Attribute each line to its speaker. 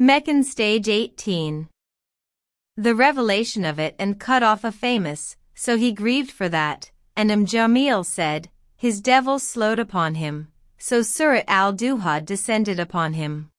Speaker 1: Meccan Stage 18 The revelation of it and cut off a famous, so he grieved for that, and Amjamil said, his devil slowed upon him, so Surat al-Duha descended upon him.